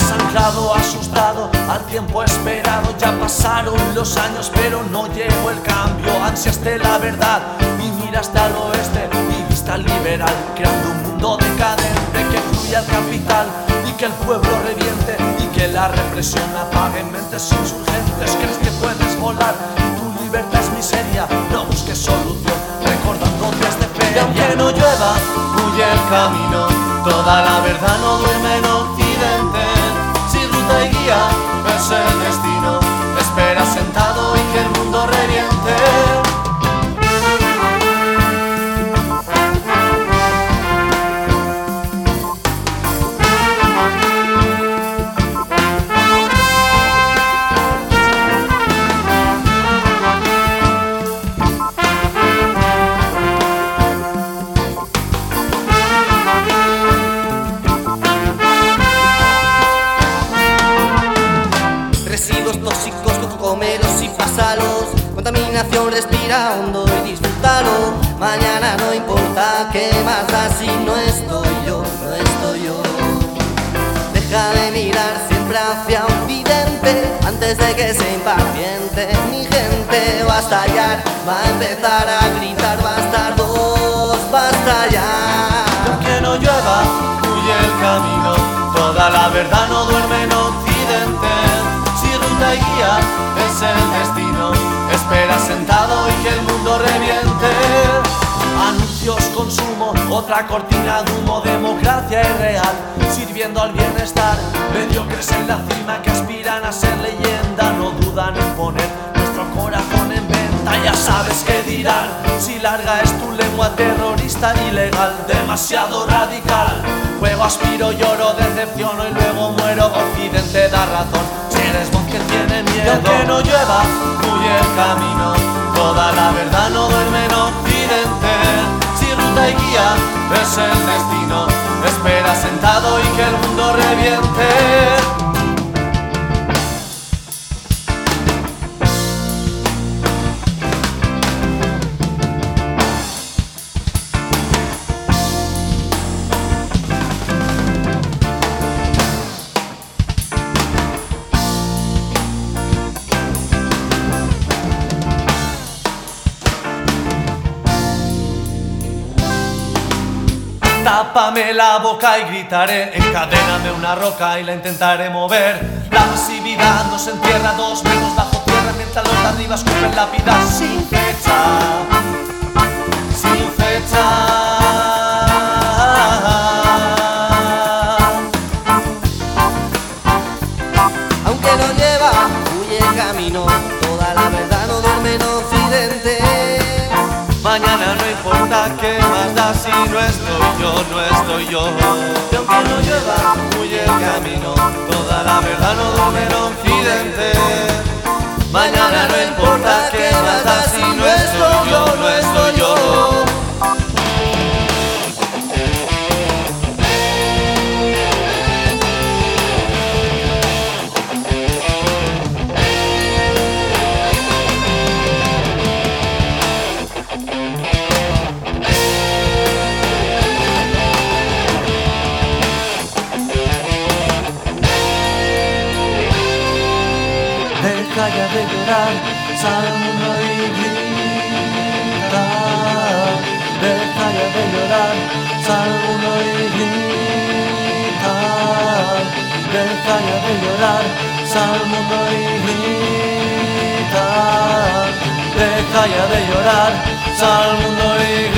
entrado asustado al tiempo esperado. Ya pasaron los años, pero no llegó el cambio. Ansias de la verdad y miraste al oeste y vista liberal, creando un mundo decadente que fluye al capital y que el pueblo reviente y que la represión apague mentes insurgentes. ¿Crees que puedes volar? Tu libertad es miseria, no busques solución, recordando desde fe. Y aunque no llueva, huye el camino, toda la verdad no duerme Residuos tóxicos, comeros y pasalos Contaminación, respira hondo y disfrútalo. Mañana no importa qué más da si no estoy yo, no estoy yo. Deja de mirar siempre hacia Occidente Antes de que se impaciente mi gente Va a estallar, va a empezar a gritar Bastardos, basta ya. Aunque no llueva, huye el camino. Toda la verdad no duerme en. Es el destino, espera sentado y que el mundo reviente. Anuncios, consumo, otra cortina de humo, democracia irreal, sirviendo al bienestar. Mediocres en la cima que aspiran a ser leyenda, no dudan en poner nuestro corazón en venta. Ya sabes qué dirán, si larga es tu lengua terrorista ilegal, demasiado radical. Juego, aspiro, lloro, decepciono y luego muero. Occidente da razón, aunque no llueva, huye el camino. Toda la verdad no duerme en Occidente. Si ruta y guía es el destino, espera sentado y que el mundo reviente. Tápame la boca y gritaré, encadéname una roca y la intentaré mover. La pasividad nos entierra dos metros bajo tierra mientras los de arriba escupen la vida sin fecha, sin fecha. Aunque no lleva, huye camino Toda la verdad no duerme Mañana si no estoy yo, no estoy yo. Y aunque no llueva, huye el camino. Toda la verdad no duerme en Occidente. Mañana Deja ya de llorar, sal al mundo y grita. Deja ya de llorar, sal al mundo y grita. Deja ya de llorar, sal al mundo y